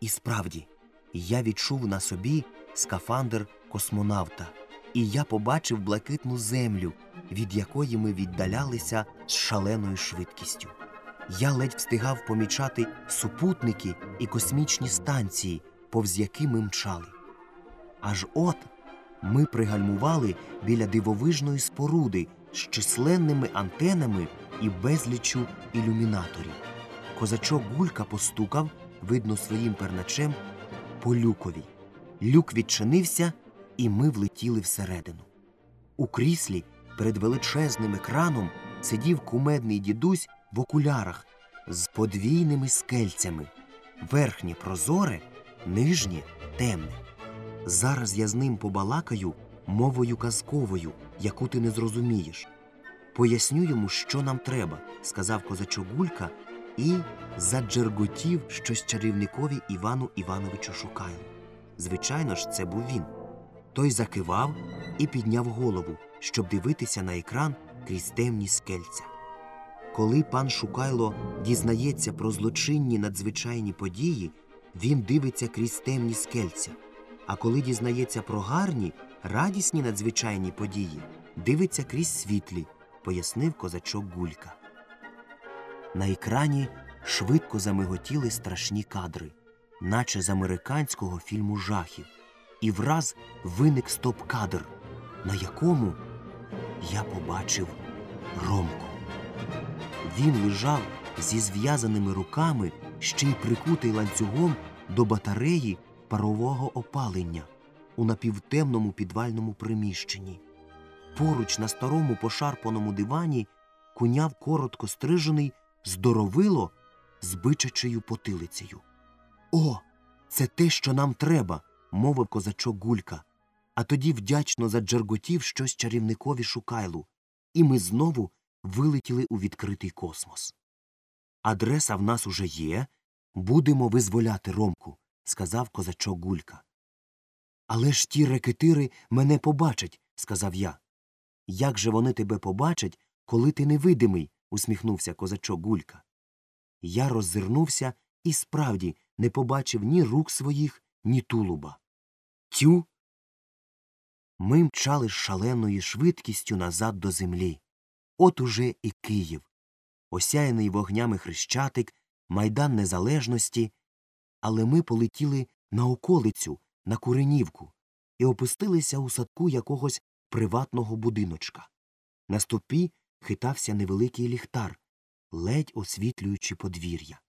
І справді, я відчув на собі скафандр космонавта, і я побачив блакитну землю, від якої ми віддалялися з шаленою швидкістю. Я ледь встигав помічати супутники і космічні станції, повз які ми мчали. Аж от ми пригальмували біля дивовижної споруди з численними антенами і безліччю ілюмінаторів. Козачок Гулька постукав, видно, своїм перначем по люкові. Люк відчинився, і ми влетіли всередину. У кріслі перед величезним екраном сидів кумедний дідусь в окулярах з подвійними скельцями. Верхнє прозоре, нижнє темне. Зараз я з ним побалакаю мовою казковою, яку ти не зрозумієш. Поясню йому, що нам треба, сказав козачок Гулька і заджерготів щось чарівникові Івану Івановичу Шукайлу. Звичайно ж, це був він. Той закивав і підняв голову, щоб дивитися на екран крізь темні скельця. Коли пан Шукайло дізнається про злочинні надзвичайні події, він дивиться крізь темні скельця. А коли дізнається про гарні, радісні надзвичайні події, дивиться крізь світлі, пояснив козачок Гулька. На екрані швидко замиготіли страшні кадри, наче з американського фільму жахів, і враз виник стоп-кадр, на якому я побачив Ромку. Він лежав зі зв'язаними руками, ще й прикутий ланцюгом до батареї парового опалення у напівтемному підвальному приміщенні. Поруч на старому пошарпаному дивані куняв коротко стрижений здоровило з бичачою потилицею. О, це те, що нам треба, мовив козачок Гулька, а тоді вдячно заджерготів щось чарівникові шукайлу, і ми знову вилетіли у відкритий космос. Адреса в нас уже є, будемо визволяти Ромку, сказав козачок Гулька. Але ж ті рекетири мене побачать, сказав я. Як же вони тебе побачать, коли ти невидимий? Усміхнувся козачок Гулька. Я роззирнувся і справді не побачив ні рук своїх, ні тулуба. Тю. Ми мчали з шаленою швидкістю назад до землі. От уже і Київ, осяяний вогнями хрещатик, майдан незалежності, але ми полетіли на околицю, на Куренівку, і опустилися у садку якогось приватного будиночка. На стопі хитався невеликий ліхтар, ледь освітлюючи подвір'я.